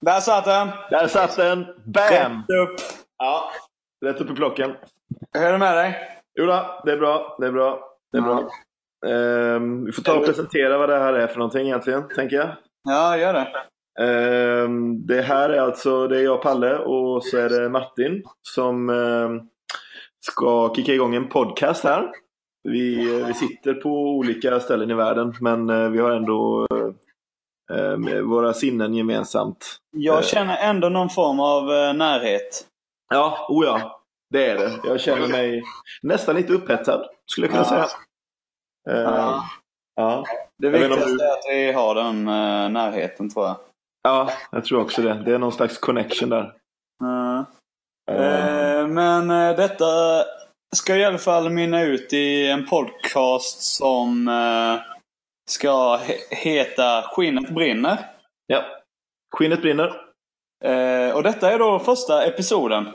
Där satt den! Där satt den! Bam! Rätt upp. Ja, rätt upp i klockan. Hur är det med dig? Jo då, det är bra. Det är bra. Det är Ja. bra. Ehm, vi får ta och presentera vad det här är för någonting egentligen, tänker jag. Ja, gör det. Ehm, det här är alltså, det är jag Palle och så är det Martin som ehm, ska kicka igång en podcast här. Vi, vi sitter på olika ställen i världen men eh, vi har ändå eh, eh, våra sinnen gemensamt. Jag känner ändå någon form av eh, närhet. Ja, oh ja. Det är det. Jag känner mig nästan lite upphetsad, skulle jag kunna Ja. säga. Ja. ja. Det viktigaste du- är att vi har den eh, närheten, tror jag. ja, jag tror också det. Det är någon slags connection där. Mm. Ehm, Eh, Men eh, detta ska i alla fall mynna ut i en podcast som eh, ska he- heta Skinnet brinner. ja. Skinnet brinner. Eh, Och detta är då första episoden.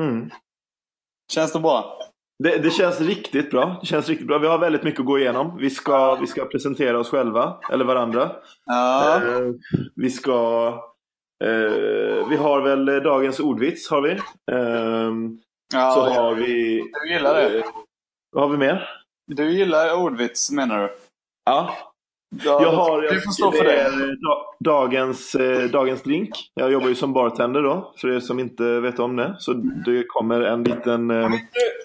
Mm. Känns det bra? Det, det känns riktigt bra. Det känns riktigt bra. Vi har väldigt mycket att gå igenom. Vi ska, vi ska presentera oss själva, eller varandra. Ja. Eh, vi ska... Eh, vi har väl eh, dagens ordvits, har vi. Ehm, ja så har vi... Du gillar det? eh, vad har vi mer? Du gillar ordvits menar du? Ja, Ja, jag har... Du får stå för det. da- Dagens, eh, dagens drink. Jag jobbar ju som bartender då, för er som inte vet om det. Så det kommer en liten... Eh,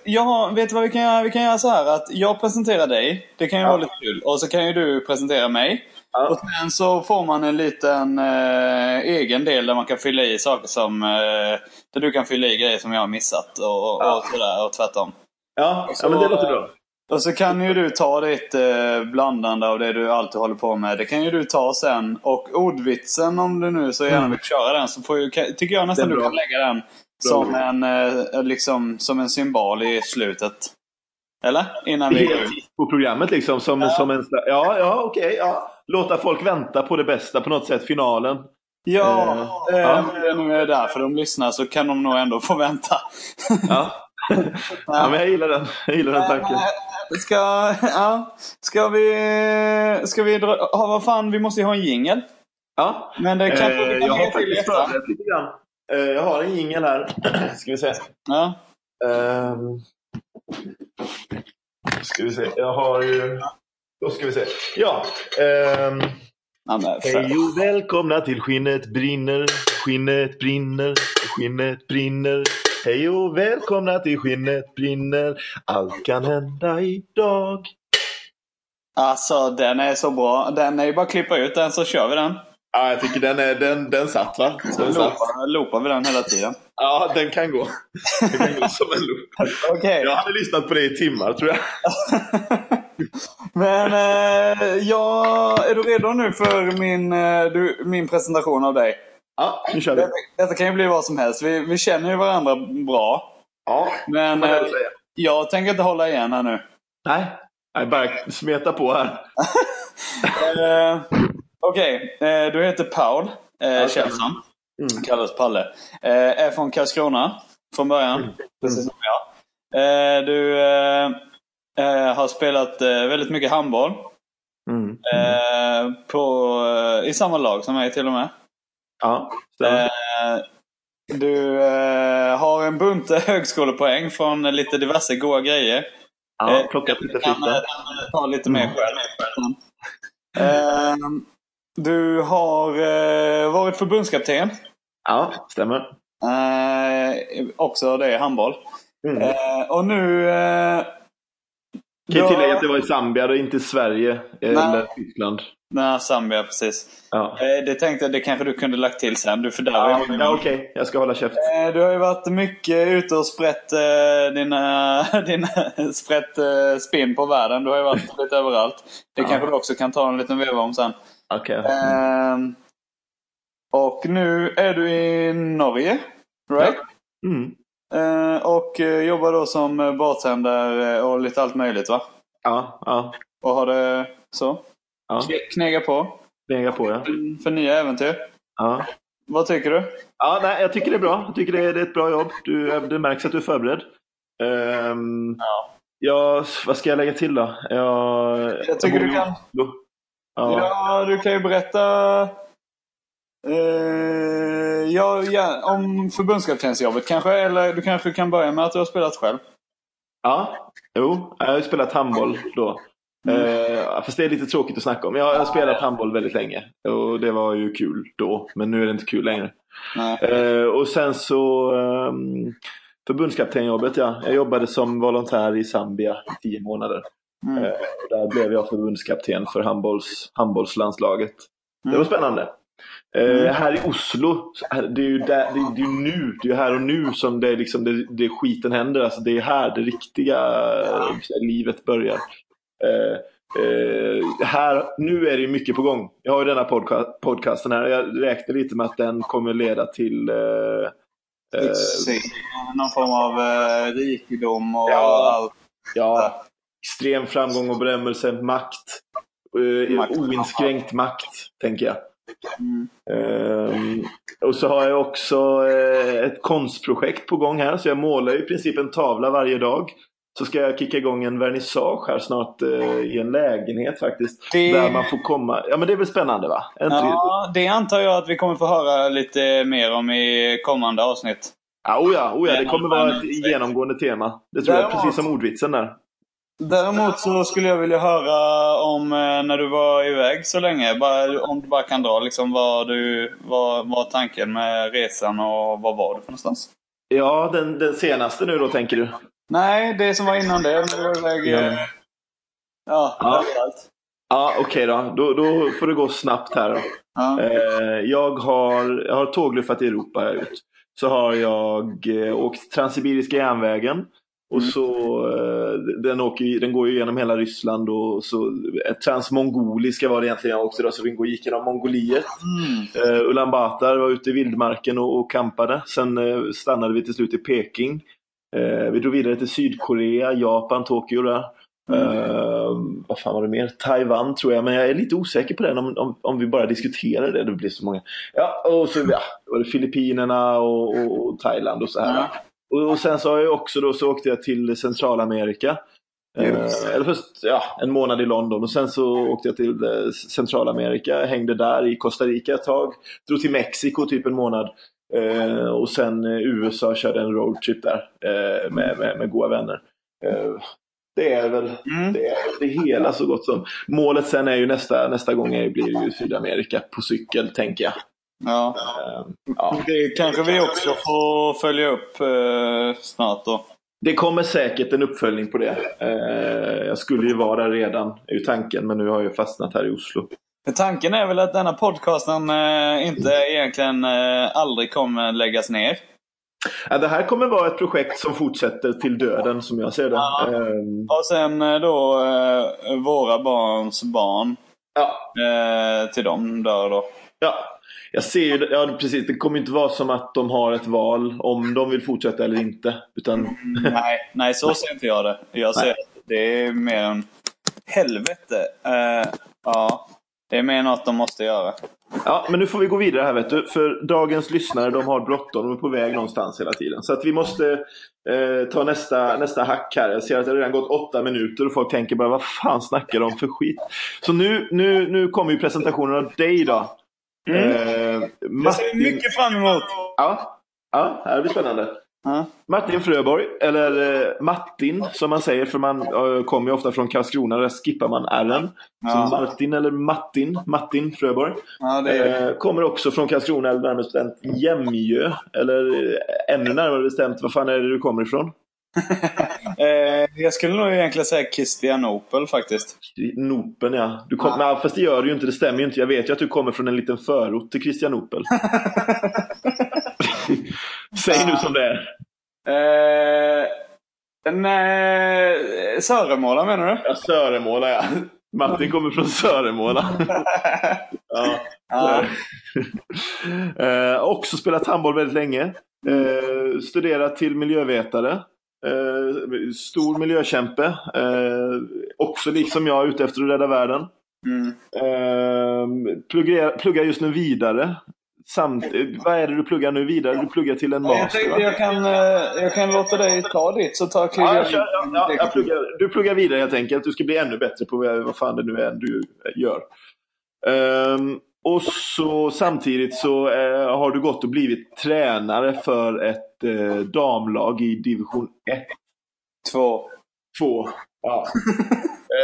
Ja, vet du vad vi kan göra? Vi kan göra så här att jag presenterar dig. Det kan ju Ja. vara lite kul. Och så kan ju du presentera mig. Ja. Och sen så får man en liten eh, egen del där man kan fylla i saker som... Eh, där du kan fylla i grejer som jag har missat och, och, Ja. och sådär och tvärtom. ja, ja, men det låter bra. Och så kan ju du ta ditt eh, blandande av det du alltid håller på med. Det kan ju du ta sen. Och ordvitsen om du nu så gärna Mm. vill köra den så får ju, kan- tycker jag nästan du kan lägga den som en, eh, liksom, som en symbol i slutet. Eller? Innan vi går på programmet liksom. Som, Ja. som en Ja, ja okej. ja. Låta folk vänta på det bästa på något sätt. Finalen. Ja, Eh, eh, ja. om det nu är därför de lyssnar så kan de nog ändå få vänta. Ja. ja, men jag gillar den. Jag gillar den tanken. Eh, Ska, ja, ska vi... Ska vi dra... Ja, vad fan, vi måste ju ha en jingel. Ja. Men det kanske Eh, vi kan jag har faktiskt förberett lite grann. Eh, jag har en jingel här. Ska vi se. Ja. Ehm, ska vi se. Jag har ju... Då ska vi se. Ja. men, Hej och välkomna till Skinnet brinner, skinnet brinner, skinnet brinner. Hej och välkomna till Skinnet brinner, allt kan hända idag. Alltså, den är så bra. Den är ju bara att klippa ut den så kör vi den. Ja, jag tycker den, är, den, den satt va? Den loopar, loopar vi den hela tiden. Ja, den kan gå. Den kan gå som en loop. Okej. Jag hade lyssnat på det i timmar tror jag. Men eh, ja, är du redo nu för min, eh, du, min presentation av dig? Ja, nu kör vi. Detta, detta kan ju bli vad som helst. Vi, vi känner ju varandra bra. Ja, Men eh, jag jag tänker inte hålla igen här nu. Nej, Nej bara smeta på här. Eh, Okej, eh, du heter Paul eh, Kjellson. Mm. Kallas Palle. Eh, är från Karlskrona från början. Precis som jag. Eh, du eh, har spelat eh, väldigt mycket handboll. Mm. Eh, på, eh, I samma lag som mig till och med. Ja. Eh, du har en bunt högskolepoäng från lite diverse goa grejer. ja, plockat lite Kan där. eh, ta lite mer själv. Eh, du har varit förbundskapten. Ja, stämmer. Också det handboll. Mm. Och nu... Eh, Kan då- tillägga att det var i Zambia och inte i Sverige eller Tyskland. Nej, Zambia precis. Ja, Eh, det tänkte jag, det kanske du kunde lagt till sen. Du fördärvar ja, ja okej. Jag ska hålla käft. Eh, Du har ju varit mycket ute och sprätt eh, dina, dina sprätt eh, spinn på världen. Du har ju varit lite överallt. Det Ja. kanske du också kan ta en liten veva om sen. Okej. Ehm, och nu är du i Norge, right? Mm. Eh, och eh, jobbar då som eh, bartender och lite allt möjligt va? Ja, ja. Och har det så? Ja, Kne- Knega på lägga på ja. för nya äventyr. ja. Vad tycker du? Ja, nej, jag tycker det är bra. Jag tycker det är, det är ett bra jobb. Du, det märks att du är förberedd. Ehm, Ja. ja, vad ska jag lägga till då? Jag, Jag tycker bor du kan... Ja. Ja, du kan ju berätta Uh, ja, ja, om förbundskaptensjobbet kanske? Eller du kanske kan börja med att du har spelat själv? Ja, jo. Jag har spelat handboll då. Mm. Uh, fast det är lite tråkigt att snacka om. Jag har spelat handboll väldigt länge. Och det var ju kul då. Men nu är det inte kul längre. Uh, och sen så um, förbundskaptenjobbet ja. Jag jobbade som volontär i Zambia i tio månader. Mm. Uh, där blev jag förbundskapten för handbolls, handbollslandslaget. Mm. Det var spännande. Mm. här i Oslo, det är ju, där, det är, det är nu, det är här och nu som det, liksom, det, det skiten händer. Alltså, det är här det riktiga livet börjar. Eh, eh, här, nu är det mycket på gång. Jag har ju denna podca podcasten här. Jag räknar lite med att den kommer leda till eh, eh någon form av eh, rikedom och ja, allt. Ja, extrem framgång och berömmelse, makt. Eh, makt. Oinskränkt makt, tänker jag. Um, och så har jag också uh, ett konstprojekt på gång här. Så jag målar i princip en tavla varje dag. Så ska jag kicka igång en vernissage här snart uh, i en lägenhet faktiskt. Det... Där man får komma. Ja men det är väl spännande va? ja, det antar jag att vi kommer få höra lite mer om i kommande avsnitt. Ja, oh ja, oh ja, det kommer vara ett genomgående tema. Det tror jag, precis som ordvitsen där. Däremot så skulle jag vilja höra om eh, när du var iväg så länge. Bara, om du bara kan dra liksom vad du, vad var tanken med resan och vad var det för någonstans? Ja, den, den senaste nu då tänker du? Nej, det som var innan det. du var iväg... Ja, eh, ja, ja. Ja, okej okay då. då. Då får det gå snabbt här då. Ja. Eh, jag, har, jag har tågluffat i Europa. Gjort. Så har jag åkt Transsibiriska järnvägen. Och mm. så, eh, den, åker, den går ju genom hela Ryssland och så eh, Transmongoliska var det egentligen också då, så den gick genom Mongoliet. Mm. Uh, Ulan Batar var ute i vildmarken och, och kampade. Sen uh, stannade vi till slut i Peking. Uh, vi drog vidare till Sydkorea, Japan, Tokyo där. Mm. vad fan var det mer? Taiwan tror jag, men jag är lite osäker på den om, om, om vi bara diskuterar det. Det blir så många. Ja, och så ja, var det Filippinerna och, och, och Thailand och så här. Mm. Och, och sen så har jag också då så åkte jag till Centralamerika. Eh, eller först ja, en månad i London och sen så åkte jag till eh, Centralamerika, hängde där i Costa Rica ett tag. Drog till Mexiko typ en månad. Eh, och sen eh, USA körde en roadtrip där eh, med, med, med goda vänner. Eh, det är väl mm. det, är det hela så gott som. Målet sen är ju nästa, nästa gång är, blir ju Sydamerika på cykel tänker jag. Ja. Uh, ja. Det kanske vi också får följa upp uh, snart då. Det kommer säkert en uppföljning på det. Uh, jag skulle ju vara där redan, är ju tanken, men nu har jag fastnat här i Oslo. Tanken är väl att denna podcasten uh, inte egentligen aldrig kommer läggas ner? Ja, det här kommer vara ett projekt som fortsätter till döden som jag ser det. Ja. Um... Och sen då våra barns barn. Ja. till dem dör då. Ja, jag ser ju, ja precis, det kommer inte vara som att de har ett val om de vill fortsätta eller inte. Utan... Mm, nej, nej, så ser inte jag det. Jag ser att det är mer en helvete. Uh, ja, det är mer något de måste göra. Ja, men nu får vi gå vidare här vet du. För dagens lyssnare de har bråttom, de är på väg någonstans hela tiden. Så att vi måste eh, ta nästa, nästa hack här. Jag ser att det har redan gått åtta minuter och folk tänker bara vad fan snackar de för skit? Så nu, nu, nu kommer ju presentationen av dig då. Mm. Eh. Jag ser mycket fram emot. Ja, ja det blir spännande. Mm. Martin Fröborg, eller eh, Martin som man säger för man eh, kommer ju ofta från Karlskrona, där skippar man R'n. Ja. Så Martin eller Martin, Martin Fröborg. Ja, eh, kommer också från Karlskrona, eller närmare bestämt Jämjö. Eller eh, ännu närmare bestämt, var fan är det du kommer ifrån? eh, jag skulle nog egentligen säga Kristianopel faktiskt. Nopen ja. Du kom, ja. fast det gör du ju inte, det stämmer ju inte. Jag vet ju att du kommer från en liten förort till Kristianopel. Säg nu som det är. Eh, nej, Söremåla menar du? Ja, Söremåla ja. Martin kommer från Söremåla. ja. ja. eh, också spelat handboll väldigt länge. Eh, studerat till miljövetare. Eh, stor miljökämpe. Eh, också liksom jag ute efter att rädda världen. Mm. Eh, pluggar, pluggar just nu vidare. Samt, vad är det du pluggar nu vidare? Du pluggar till en master? Jag tänkte jag kan, eh, jag kan låta dig ta ditt så tar jag ja, ja, ja, jag pluggar, Du pluggar vidare helt enkelt. Du ska bli ännu bättre på vad fan det nu är du gör. Um, och så samtidigt så eh, har du gått och blivit tränare för ett eh, damlag i division 1. Två. Två. Ja.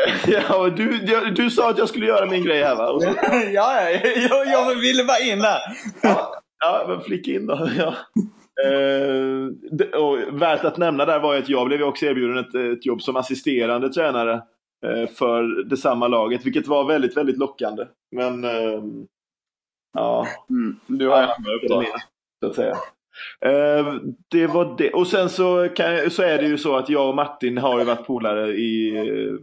Eh, ja, du, du, du sa att jag skulle göra min grej här va? Så, ja, ja, jag, jag ville bara in där. ja, ja, men flicka in då. Ja. Eh, det- och värt att nämna där var att jag blev också erbjuden ett, ett jobb som assisterande tränare eh, för detsamma laget, vilket var väldigt, väldigt lockande. Men eh, ja, Mm, du har ju andra det uppdrag. så att säga. Eh, det var det. Och sen så, kan, så är det ju så att jag och Martin har ju varit polare i eh,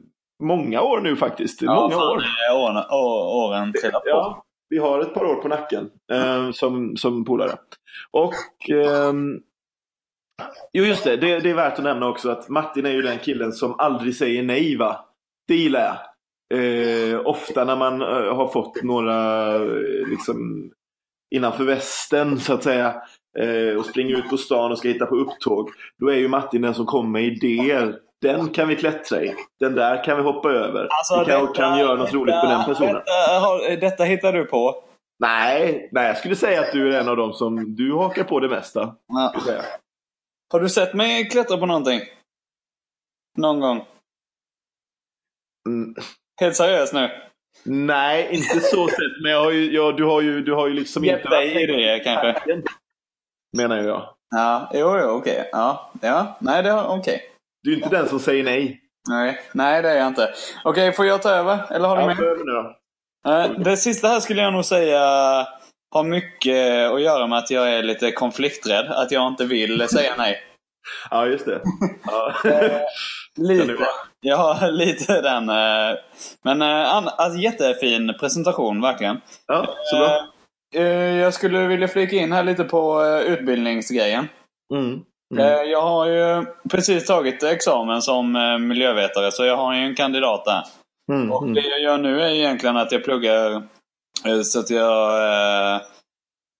många år nu faktiskt. Ja, många år. eh, åren, åren trillar på. Ja, vi har ett par år på nacken eh, som, som polare. Och ehm, Jo just det, det, det är värt att nämna också att Martin är ju den killen som aldrig säger nej va. Det gillar jag. Eh, ofta när man eh, har fått några eh, liksom innanför västen så att säga eh, och springer ut på stan och ska hitta på upptåg. Då är ju Martin den som kommer med idéer. Den kan vi klättra i. Den där kan vi hoppa över. vi kan, kan göra något roligt med den personen. Detta, har, detta hittar du på. Nej, nej, jag skulle säga att du är en av dem som du hakar på det mesta. Ja. Har du sett mig klättra på någonting? Någon gång? Mm, Helt seriöst nu? nej, inte så sett. Men jag har ju, jag, du, har ju, du har ju liksom Gett dig idéer kanske? Menar jag. Ja, jo, jo, okej. Ja, ja. Nej, det har, okej. Du är inte den som säger nej. Nej, nej, det är jag inte. Okej, får jag ta över? Eller har du Ja, med? ta över nu då. Eh, Det sista här skulle jag nog säga har mycket att göra med att jag är lite konflikträdd. Att jag inte vill säga nej. Ja, just det. Ja. Är Lite. Ja, lite den. eh, Men eh, alltså, jättefin presentation, verkligen. ja, så bra. Eh, Jag skulle vilja flika in här lite på utbildningsgrejen. Mm. Mm. Jag har ju precis tagit examen som miljövetare, så jag har ju en kandidat där. Mm. Och Mm. det jag gör nu är egentligen att jag pluggar så att jag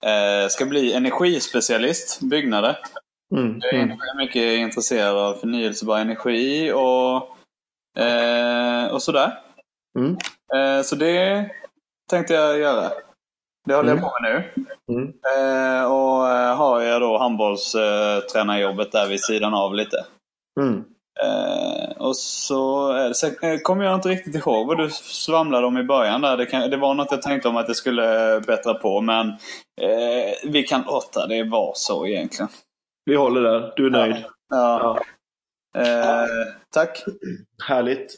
eh, ska bli energispecialist, byggnader. Mm. Jag Mm. är mycket intresserad av förnyelsebar energi och, eh, och sådär. Mm. Eh, så det tänkte jag göra. Det håller Mm. jag på med nu. Mm. Eh, och eh, har jag då handbollstränarjobbet där vid sidan av lite. Mm. Eh, och så, eh, kommer jag inte riktigt ihåg vad du svamlade om i början där. Det, kan, det var något jag tänkte om att det skulle bättra på men eh, vi kan låta det vara så egentligen. Vi håller där. Du är nöjd. Ja. Eh, tack. Härligt.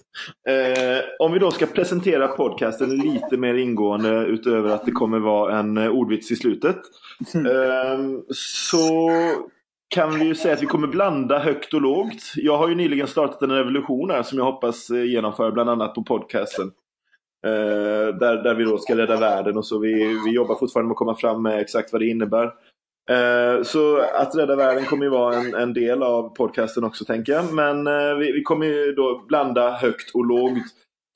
Eh, om vi då ska presentera podcasten lite mer ingående utöver att det kommer vara en eh, ordvits i slutet. Eh, så kan vi ju säga att vi kommer blanda högt och lågt. Jag har ju nyligen startat en revolution här som jag hoppas eh, genomföra bland annat på podcasten. Eh, där, där vi då ska rädda världen och så. Vi, vi jobbar fortfarande med att komma fram med exakt vad det innebär. Eh, Så att rädda världen kommer ju vara en, en del av podcasten också tänker jag. Men eh, vi, vi kommer ju då blanda högt och lågt.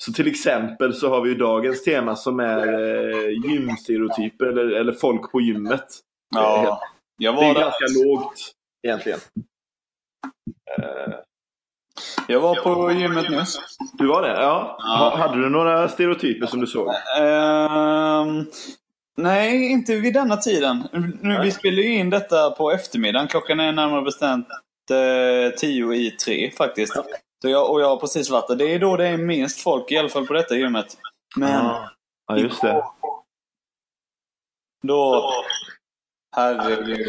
Så till exempel så har vi ju dagens tema som är eh, gymstereotyper eller, eller folk på gymmet. Ja, jag Det är var där. ganska lågt egentligen. Eh, Jag var på gymmet nyss. Du var det? Ja. Ja. Ha- Hade du några stereotyper som du såg? Ehm, nej, inte vid denna tiden. Nu, vi spelar ju in detta på eftermiddagen. Klockan är närmare bestämt eh, tio i tre faktiskt. Så jag, och jag har precis varit där. Det är då det är minst folk, i alla fall på detta gymmet. Men Ja. Ja, just det. då... Herregud.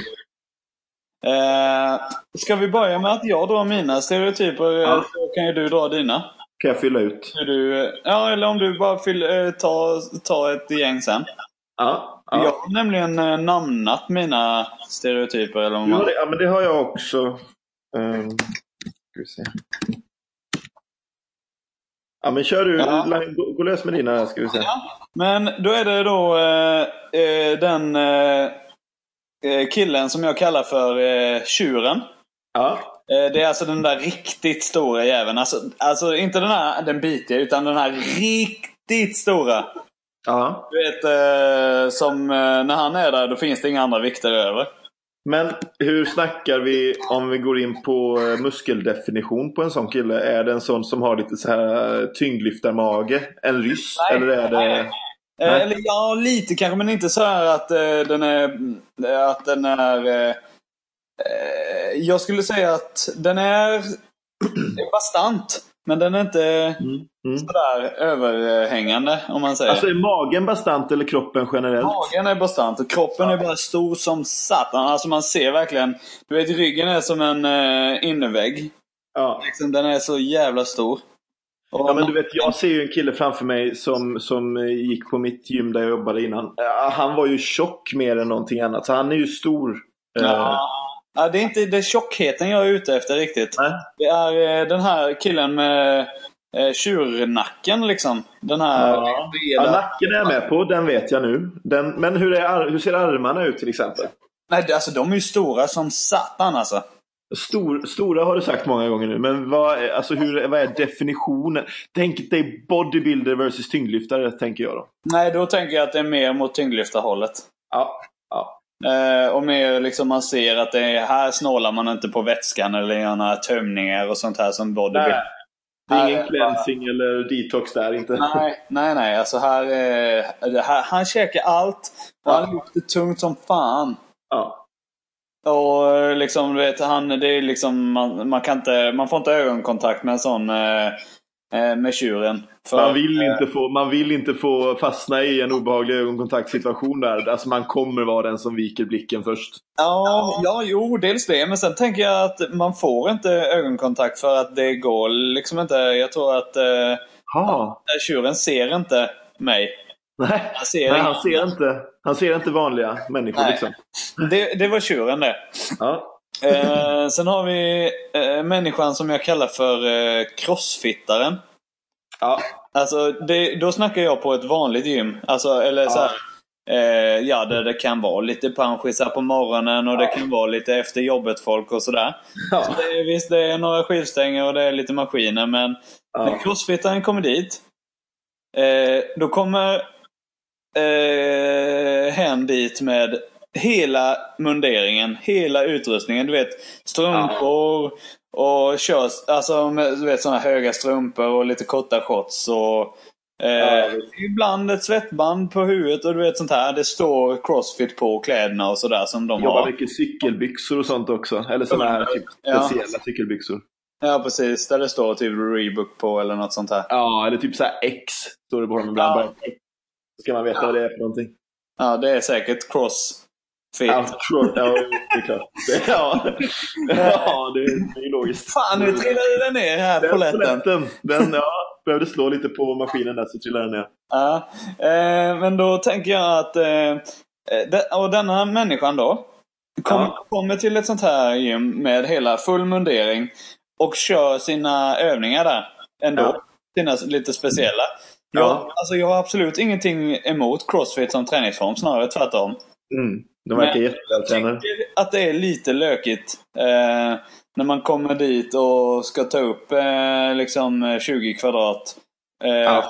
Eh, ska vi börja med att jag drar mina stereotyper? Ja. Så kan ju du dra dina. Kan jag fylla ut? Du, ja, eller om du bara vill eh, ta, ta ett gäng sen. Ja. Jag ja. har nämligen eh, namnat mina stereotyper. Eller man... det, ja, men det har jag också. Um, ska vi se. Ja, men kör du. Ja. Gå, gå lös med dina ska vi se. Men då är det då eh, eh, den eh, eh, killen som jag kallar för eh, tjuren. Ja. Det är alltså den där riktigt stora jäveln. Alltså, alltså inte den här den bitiga, utan den här riktigt stora. Ja. Du vet, eh, som eh, när han är där, då finns det inga andra vikter över. Men hur snackar vi om vi går in på eh, muskeldefinition på en sån kille? Är det en sån som har lite så här tyngdlyftarmage? En ryss? Nej. Eller är det... Nej. Eh, eller ja, lite kanske, men inte så här att eh, den är... Att den är... Eh, jag skulle säga att den är bastant. Men den är inte Mm. Mm. sådär överhängande, om man säger. Alltså är magen bastant eller kroppen generellt? Magen är bastant och kroppen är bara stor som satan. Alltså man ser verkligen... Du vet, ryggen är som en eh, innervägg. Ja. Liksom, den är så jävla stor. Och Ja men du vet, jag ser ju en kille framför mig som, som eh, gick på mitt gym där jag jobbade innan. Ja, Han var ju tjock mer än någonting annat, så han är ju stor. Eh, Ja. Ja, det är inte det tjockheten jag är ute efter riktigt. Nej. Det är eh, den här killen med eh, tjurnacken liksom. Den här Ja. Ja, nacken är jag med på, den vet jag nu. Den, men hur, är, hur ser armarna ut till exempel? Nej, alltså de är ju stora som satan alltså. Stor, stora har du sagt många gånger nu, men vad är, alltså hur, vad är definitionen? Tänk dig bodybuilder versus tyngdlyftare, tänker jag då. Nej, då tänker jag att det är mer mot tyngdlyftarhållet. Ja, ja. Eh, och mer liksom man ser att det är, här snålar man inte på vätskan eller gör några tömningar och sånt här som bodybuilder. Nej. Det är ingen cleansing eller detox där inte. Nej, nej, nej. Alltså här, är- det här han käkar allt. Och han lyfter tungt som fan. Ja. Och eh, liksom, du vet, han, det är liksom, man, man kan inte, man får inte ögonkontakt med en sån, eh, eh, med tjuren. För, Man vill, eh, inte få, man vill inte få fastna i en obehaglig ögonkontaktsituation där. Alltså man kommer vara den som viker blicken först. Ja, ja, jo, dels det. Men sen tänker jag att man får inte ögonkontakt för att det går liksom inte. Jag tror att eh, Ha. tjuren ser inte mig. Nej, Han ser Nej han, ser inte, han ser inte vanliga människor Nej. liksom. Det, det var tjuren det. Ja. Eh, sen har vi eh, människan som jag kallar för eh, crossfittaren. Ja. Alltså, det, då snackar jag på ett vanligt gym. Alltså, eller så här, eh, ja, där det kan vara lite panschisar på morgonen och det kan vara lite efter jobbet folk och sådär. Ja. Så det är, visst, det är några skivstänger och det är lite maskiner, men när Ja. crossfittaren kommer dit, eh, då kommer eh, hen dit med hela munderingen, hela utrustningen. Du vet, strumpor och kör, alltså med, du vet sådana höga strumpor och lite korta shorts och eh, Ja, ibland ett svettband på huvudet och du vet sånt här. Det står crossfit på kläderna och sådär som de Jobbar har. mycket cykelbyxor och sånt också. Eller sådana här typ Ja. speciella cykelbyxor. Ja, precis. Där det står typ Rebook på eller något sånt här. Ja, eller typ så här X står det på dem ibland. Ja. Ska man veta vad det är för någonting. Ja, det är säkert crossfit. Tror- ja, det är klart. Ja. ja, det är, det är logiskt. Fan, nu trillade den ner här Den på lätten. Den, ja, behövde slå lite på maskinen där så trillade den ner. Ja, eh, men då tänker jag att... Eh, de, och denna människan då kom, Ja. kommer till ett sånt här gym med hela full mundering och kör sina övningar där ändå. Ja. Sina lite speciella. Ja. Jag, alltså, jag har absolut ingenting emot crossfit som träningsform, snarare tvärtom. Mm. De verkar jättevältränade. tycker att det är lite lökigt. Eh, när man kommer dit och ska ta upp eh, liksom 20 kvadrat. Eh, Ja.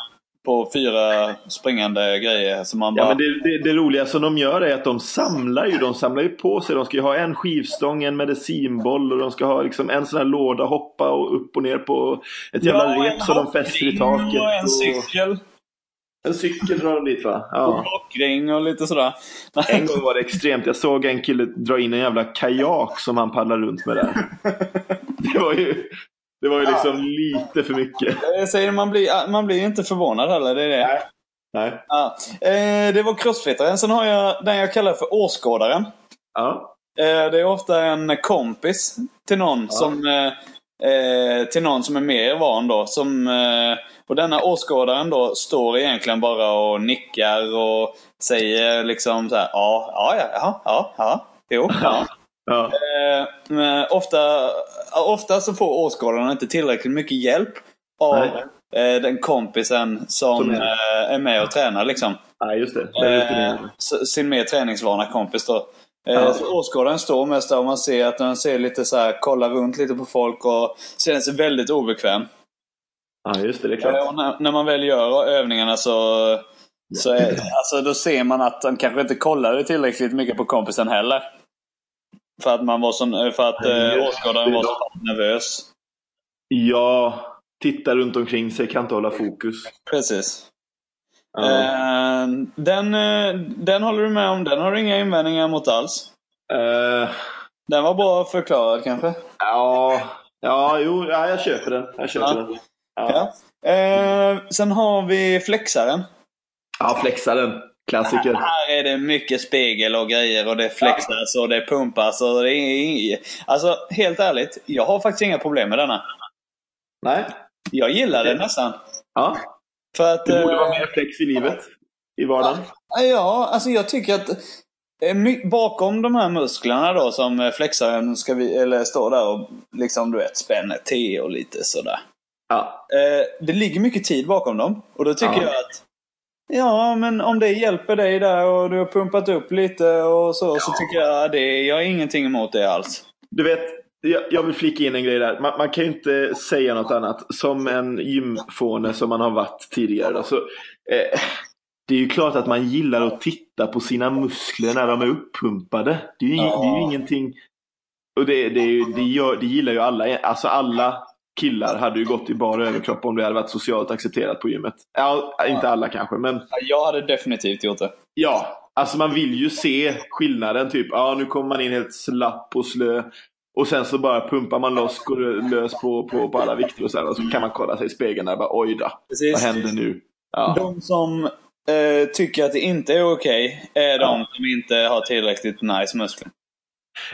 På fyra springande grejer. Så man bara... Ja, men det, det, det roliga som de gör är att de samlar ju. De samlar ju på sig. De ska ju ha en skivstång, en medicinboll och de ska ha liksom en sån här låda hoppa och upp och ner på ett jävla Ja, rep som de fäster i taket. Och en och- cykel. En cykel drar de dit va? Och Ja. rockring och lite sådär. En gång var det extremt. Jag såg en kille dra in en jävla kajak som han paddlade runt med där. Det var ju, det var ju liksom lite för mycket. Jag säger man blir, man blir inte förvånad heller. Det är det. Nej. Nej. Ja. Eh, det var crossfittaren. Sen har jag den jag kallar för åskådaren. Ja. Eh, det är ofta en kompis till någon som eh, eh, till någon som är mer van då. Som, eh, och denna åskådaren då står egentligen bara och nickar och säger liksom så här, ja, ja, ja, ja, ja, ja, jo, ja. Ja. Eh, men ofta, ofta så får åskådarna inte tillräckligt mycket hjälp av eh, den kompisen som, Som är- eh, är med och tränar liksom. Nej, just det. det mer. s- sin mer träningsvana kompis då. Eh, Ja. Åskådaren står mest där och man ser att den ser lite så här, kollar runt lite på folk och känner sig väldigt obekväm. Ja, just det. Det är Eh, klart. och när, när man väl gör övningarna så, så är, alltså, då ser man att han kanske inte kollade tillräckligt mycket på kompisen heller. För att, man var så, för att eh, åskådaren var så nervös. Ja, titta runt omkring sig, kan inte hålla fokus. Precis. Eh, den, eh, den håller du med om? Den har du inga invändningar mot alls? Eh, Den var bra förklarad kanske? ja, ja, jo, ja, jag köper den. Jag köper Ja. den. Ja. Ja. Eh, sen har vi flexaren. ja, flexaren. Klassiker. Här är det mycket spegel och grejer och det flexas och det pumpas och det är... Alltså, helt ärligt. Jag har faktiskt inga problem med denna. Nej? Jag gillar den nästan. Ja. För att... Det borde eh, vara mer flex i livet. I vardagen. Ja, alltså jag tycker att eh, bakom de här musklerna då som eh, flexaren ska vi, eller står där och liksom du vet spänner T och lite sådär. Ja. Det ligger mycket tid bakom dem. Och då tycker Ja. jag att Ja, men om det hjälper dig där och du har pumpat upp lite och så, så tycker jag det. Jag har ingenting emot det alls. Du vet, jag, jag vill flika in en grej där. Man, man kan ju inte säga något annat. Som en gymfåne som man har varit tidigare. Då, så, eh, det är ju klart att man gillar att titta på sina muskler när de är uppumpade. Det är ju, Ja. det är ju ingenting... Och det, det, är ju- det, gör, det gillar ju alla. Alltså alla killar hade ju gått i bara överkropp om det hade varit socialt accepterat på gymmet. Ja, inte alla kanske, men Jag hade definitivt gjort det. Ja, alltså man vill ju se skillnaden. Typ, ja nu kommer man in helt slapp och slö. Och sen så bara pumpar man loss, går lös på, på, på alla vikter och så, här, och så kan man kolla sig i spegeln där och bara oj då, Precis. vad händer nu? Ja. De som eh, tycker att det inte är okej är de som inte har tillräckligt nice muskler.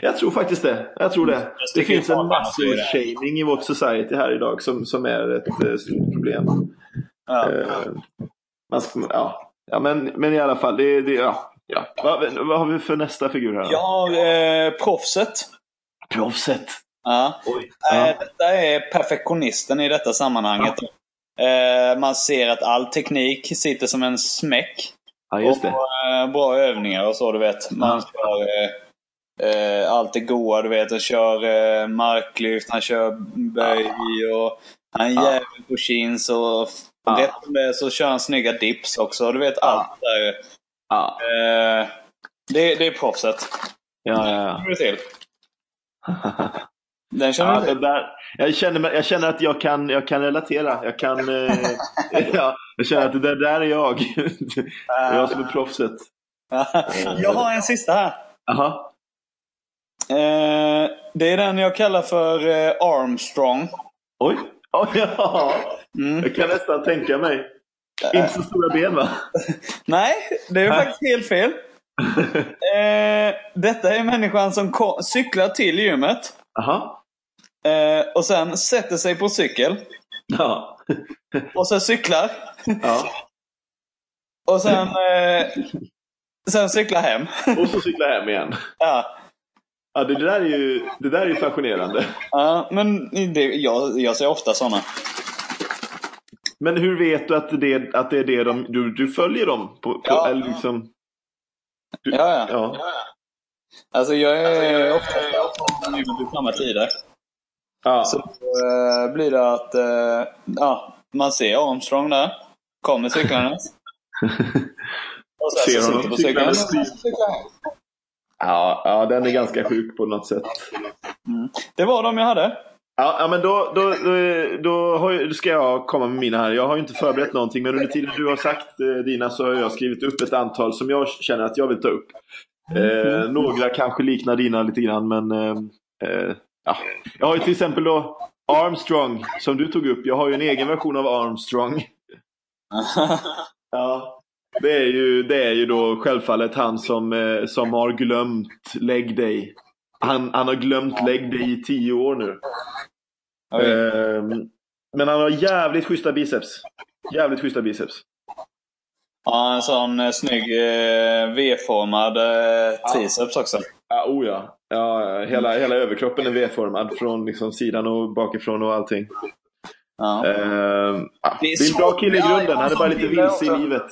Jag tror faktiskt det. Jag tror det. Det finns en säger macho-shaming i vårt society här idag som, som är ett eh, stort problem. Ja. Eh, man ska, ja. ja, men, men i alla fall, det, det, ja. Ja. Vad, vad har vi för nästa figur här? då? Jag har eh, proffset. Proffset. Ja. Oj. Eh, Ja. Detta är perfektionisten i detta sammanhanget. Eh, man ser att all teknik sitter som en smäck. ja, just Och det. eh, bra övningar och så, du vet. Man kör eh, eh, allt det goa, du vet. Han kör marklyft, han kör böj och han Ja. jävel på chins och Ja. rätt är så kör han snygga dips också. Du vet allt där. Ja, Eh, det, det är proffset. ja, ja. ja. Det till? Den känner Ja, du till? där, jag, känner, jag känner att jag kan, jag kan relatera. Jag, kan, eh, ja, jag känner att det där, där är jag. Det är jag som är proffset. jag har en sista här. Aha. Eh, det är den jag kallar för eh, Armstrong. Oj. Oj, ja. Mm. Jag kan nästan tänka mig. Inte så stora ben va? Nej, det är faktiskt helt fel. Eh, detta är människan som ko- cyklar till gymmet. Aha. Eh, och sen sätter sig på cykel. Ja. Och sen cyklar. ja. Och sen, eh, sen cyklar hem. Och så cykla hem igen. ja. Ja, det där är ju, det där är ju fascinerande. Ja, men det, jag, jag ser ofta sådana. Men hur vet du att det, att det är det de, du, du följer dem? På, på, Ja. eller liksom, du, Ja, ja. ja. Alltså jag är ofta på gymmet vid samma tider. Ja. Så eh, blir det att eh, ja, man ser Armstrong där. Kommer cyklandes. Och sen Ser så honom på cykeln. Ja, ja, den är ganska sjuk på något sätt. Det var de jag hade. Ja, men då, då, då, då, ska jag komma med mina här. Jag har ju inte förberett någonting men under tiden du har sagt eh, dina så har jag skrivit upp ett antal som jag känner att jag vill ta upp. Eh, några kanske liknar dina lite grann men eh, eh, ja. Jag har ju till exempel då Armstrong som du tog upp. Jag har ju en egen version av Armstrong. Ja. Det är ju, det är ju då självfallet han som, eh, som har glömt Lägg dig. Han, han har glömt Lägg dig i tio år nu. Ehm, men han har jävligt schyssta biceps. Jävligt schyssta biceps. Ja, en sån eh, snygg eh, V-formad eh, triceps också. Ja, oh ja. ja hela, hela överkroppen är V-formad från liksom sidan och bakifrån och allting. Ja. Ehm, ja, Det det är en bra kille i grunden. Han är bara som lite vilse i livet.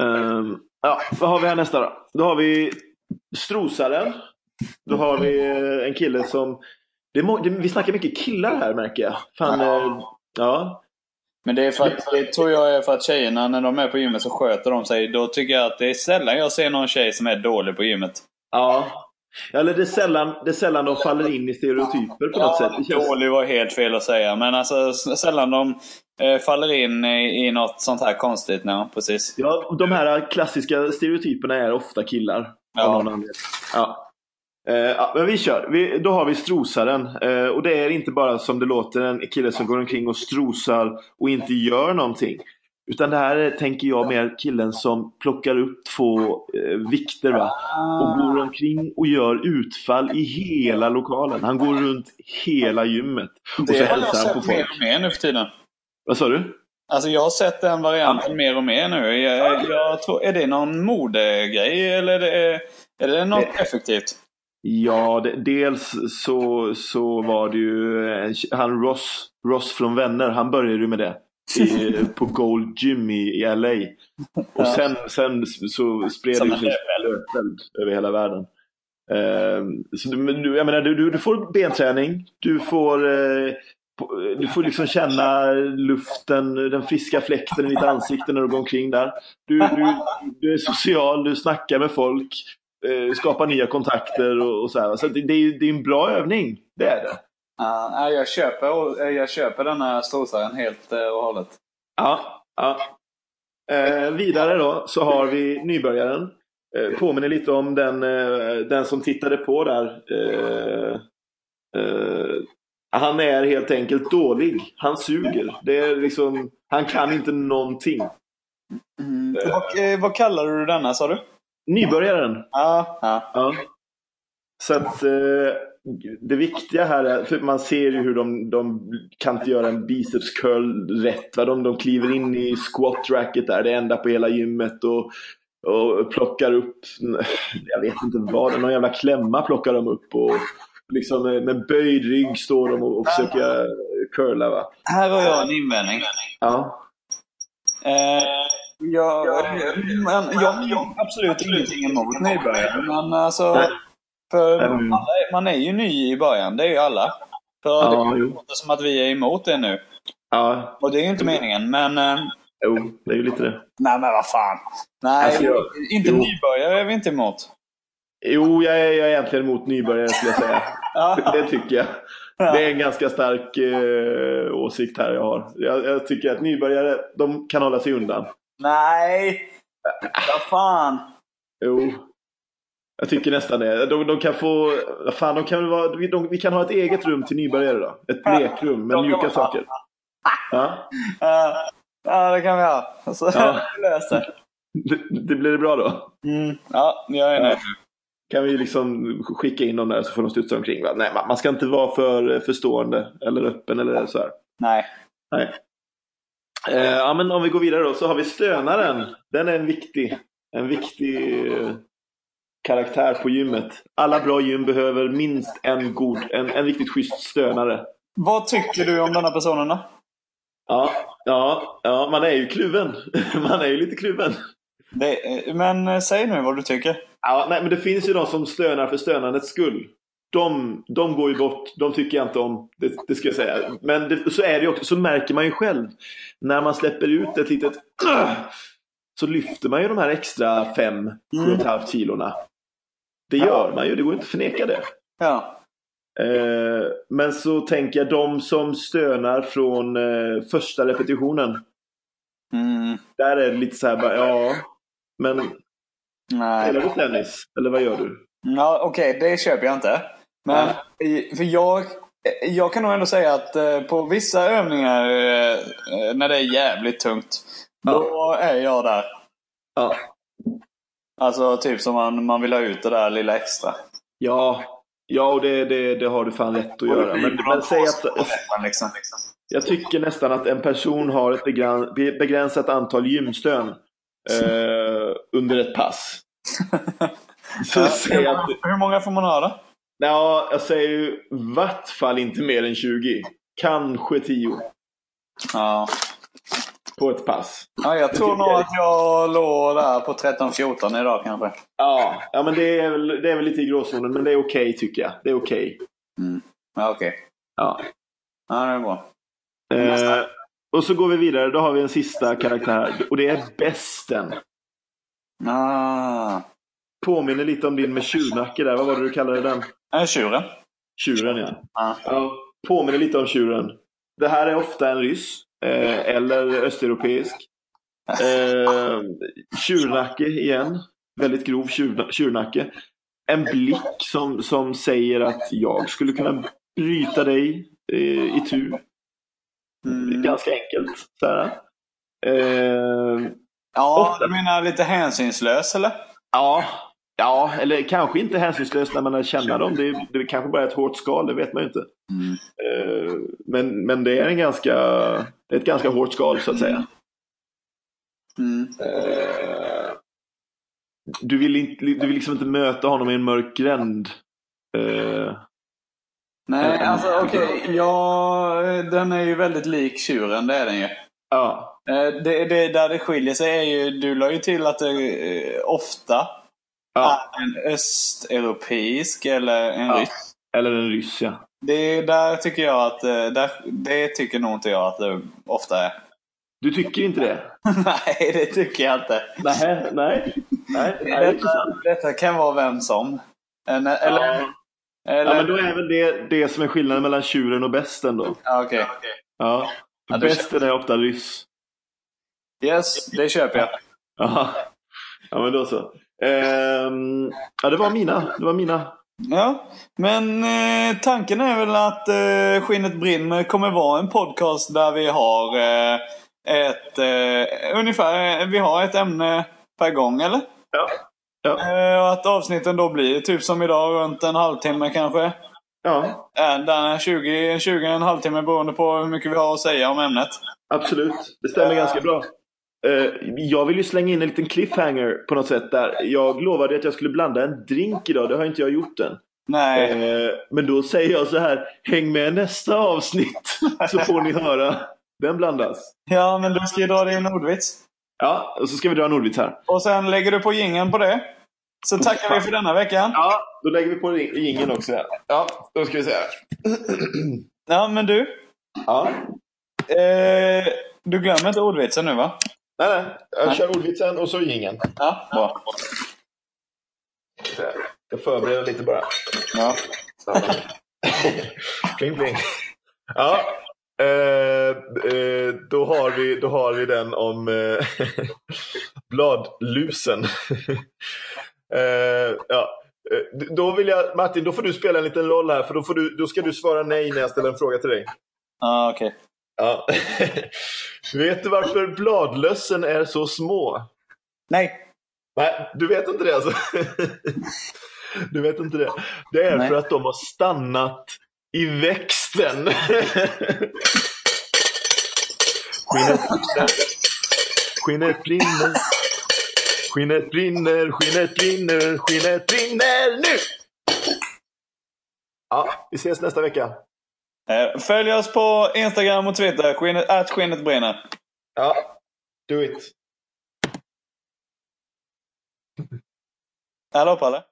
Ehm, ja, vad har vi här nästa då? Då har vi Strosaren. Då har vi eh, en kille som... Det är det, vi snackar mycket killar här märker jag. Fan, Ja. eh, ja. Men det, är för att, det tror jag är för att tjejerna, när de är på gymmet så sköter de sig. Då tycker jag att det är sällan jag ser någon tjej som är dålig på gymmet. Ja. Eller det är, sällan, det är sällan de faller in i stereotyper på något Ja, sätt. Känns, dålig var helt fel att säga. Men alltså sällan de eh, faller in i, i något sånt här konstigt. Ja, precis. ja, de här klassiska stereotyperna är ofta killar. Ja. Ja. Eh, ja, men vi kör. Vi, då har vi strosaren. Eh, och det är inte bara som det låter en kille som går omkring och strosar och inte gör någonting. Utan det här är, tänker jag, mer killen som plockar upp två eh, vikter va? och går omkring och gör utfall i hela lokalen. Han går runt hela gymmet. Och så Det har jag hälsar han på sett mer och mer nu för tiden. Vad sa du? Alltså jag har sett den varianten mer och mer nu. Jag, jag tror, är det någon modegrej eller är det, är det något effektivt? Ja, det, dels så, så var det ju eh, han Ross, Ross från Vänner, han började ju med det. I, på Gold Gym i, i LA. Och sen, sen så spred Som det sig över hela världen. Ehm, så du, jag menar, du, du, du får benträning, du får, på- du får liksom känna luften, den friska fläkten i ditt ansikte när du går omkring där. Du, du, du är social, du snackar med folk, eh, skapar nya kontakter och, och så här. Så det, det, är, det är en bra övning, det är det. Ja, nej, jag, köper, jag köper den här strosaren helt eh, och hållet. Ja, ja. Eh, vidare då så har vi nybörjaren. Eh, påminner lite om den, eh, den som tittade på där. Eh, eh, han är helt enkelt dålig. Han suger. Det är liksom, han kan inte någonting. Mm. Vad, eh, vad kallar du denna sa du? Nybörjaren. Ja, ja. Ja. Så att eh, det viktiga här är, för man ser ju hur de, de kan inte göra en biceps curl rätt. Va? De, de kliver in i squat racket där, det enda på hela gymmet och, och plockar upp, jag vet inte vad, någon jävla klämma plockar de upp och liksom med, med böjd rygg står de och, och försöker curla. Va? Här har jag en invändning. Ja. Eh, jag, men, jag har absolut ingenting emot nybörjare. Men alltså, Nej. för Mm. alla, är- man är ju ny i början. Det är ju alla. För Ja, det låter som att vi är emot det nu. ja, Och det är ju inte meningen. Men, eh, jo, det är ju lite det. nej men vad fan. Nej, Alltså, jag- inte jo. nybörjare är vi inte emot. Jo, jag är, jag är egentligen emot nybörjare skulle jag säga. Ja. Det tycker jag. Det är en ganska stark eh, åsikt här jag har. Jag, jag tycker att nybörjare, de kan hålla sig undan. Nej! Vad fan. Jo. Jag tycker nästan det. De, de kan få... Fan, de kan vara, vi- de, vi kan ha ett eget rum till nybörjare då. Ett lekrum med De mjuka saker. Ja. Ja, det kan vi ha. Så Ja. löser. Det, det blir det bra då? Mm. Ja, jag är nöjd. Kan vi liksom skicka in dem där så får de studsa omkring. Va? Nej, man, ska inte vara för förstående eller öppen eller så här. Nej. Nej. Eh, ja, men om vi går vidare då så har vi stönaren. Den är en viktig, en viktig eh, karaktär på gymmet. Alla bra gym behöver minst en god, en, en riktigt schysst stönare. Vad tycker du om denna personen då? Ja, ja, ja, man är ju kluven. Man är ju lite kluven. Det, eh, men eh, säg nu vad du tycker. Ja, nej, men det finns ju de som stönar för stönandets skull. De, de går ju bort, de tycker jag inte om, det, det ska jag säga. Men det, så är det också, så märker man ju själv. När man släpper ut ett litet så lyfter man ju de här extra 5-7,5 kilorna. Det gör man ju, det går inte att förneka det. Ja. Eh, men så tänker jag de som stönar från eh, första repetitionen. Mm, Där är det lite så här bara, ja. Men nej. spelar du tennis? Eller vad gör du? Ja, Okej, det köper jag inte. Men i- för jag, jag kan nog ändå säga att eh, på vissa övningar eh, när det är jävligt tungt. Då är jag där. Ja. Alltså typ som man, man vill ha ut det där lilla extra. Ja, ja och det, det, det har du fan rätt att göra. Men, men säg att Liksom. jag tycker nästan att en person har ett begräns, begränsat antal gymstön eh, under ett pass. Så Ja, hur, att, många, hur många får man då? ja, jag säger ju i vart fall inte mer än 20. Kanske 10 Ja. på ett pass. ja jag tror nog att jag låg där på 13-14 idag kanske. Ja, ja men det är, väl, det är väl lite i gråzonen, men det är okej tycker jag. Det är okej. Ja, okej. Ja. Ja, det är bra. Eh, och så går vi vidare, då har vi en sista karaktär och det är Besten. Ah. påminner lite om din med tjurnacke där. Vad var det du kallade den? Äh, tjuren. Tjuren ja. Ja. ja. Påminner lite om tjuren. Det här är ofta en ryss. Eh, eller östeuropeisk. Eh, tjurnacke igen. Väldigt grov tjur, tjurnacke. En blick som, som säger att jag skulle kunna bryta dig eh, i tur. Mm. Ganska enkelt. Så här. Eh, Ja, Ofta. du menar lite hänsynslös eller? ja, ja, eller kanske inte hänsynslöst när man lär känna dem. Det, är- det kanske bara är ett hårt skal, det vet man ju inte. Mm. Eh, men, men det är en ganska, det är ett ganska hårt skal så att säga. Mm. Eh, du, vill inte, du vill liksom inte möta honom i en mörk gränd. Eh, Nej, alltså okej. Ja, den är ju väldigt lik tjuren, det är den ju. ja, Det, det, där det skiljer sig är ju, du la ju till att det eh, ofta ja, är en östeuropeisk eller en Ja. rysk. eller en ryss ja. Det, där tycker jag att, eh, där, det tycker nog inte jag att det ofta är. Du tycker inte det? Nej, det tycker jag inte. Nej, nej. nej, nej Detta, detta kan vara vem som. En, eller, Ja. eller, Ja, men då är väl det det som är skillnaden mellan tjuren och besten då. Ja, okej. Ja. Ja, du Besten är ofta ryss. Yes, det köper jag. Ja, ja men då så. Ehm, ja, det var mina. Det var mina. Ja, men eh, tanken är väl att eh, Skinnet brinner kommer vara en podcast där vi har eh, ett eh, ungefär, vi har ett ämne per gång eller? Ja. Ja. Eh, och att avsnitten då blir typ som idag runt en halvtimme kanske. ja, Eh, den är 20, 20 en halvtimme beroende på hur mycket vi har att säga om ämnet. absolut. Det stämmer ganska bra. Eh, jag vill ju slänga in en liten cliffhanger på något sätt där. Jag lovade att jag skulle blanda en drink idag. Det har inte jag gjort än. Nej, Eh, men då säger jag så här. Häng med nästa avsnitt så får ni höra. Den blandas. ja men du ska ju dra din ordvits. Ja, och så ska vi dra en ordvits här. Och sen lägger du på gingen på det. Så tackar vi för denna veckan. Ja, då lägger vi på ingen också. Här. Ja, då ska vi se här. Ja, men du. Ja. Eh, du glömmer inte ordvitsen nu va? Nej, nej. Jag kör ordvitsen och så ingen. Ja, bra. Jag förbereder lite bara. Ja. pling pling. Ja. Eh, eh, då, har vi, då har vi den om eh, bladlusen. eh, ja. Eh, Då vill jag, Martin, då får du spela en liten roll här för då, får du, då ska du svara nej när jag ställer en fråga till dig. Ja, okej. Ja. vet du varför bladlössen är så små? Nej. Nej, du vet inte det alltså? Du vet inte det? Det är Nej. för att de har stannat i växten. Skinnet brinner. Skinnet brinner. Skinnet brinner, skinnet brinner, nu! Ja, vi ses nästa vecka. Eh, följ oss på Instagram och Twitter. Skinnet, att skinnet brinner. Ja, do it. Hallå Palle.